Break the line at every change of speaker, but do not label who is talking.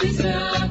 bisa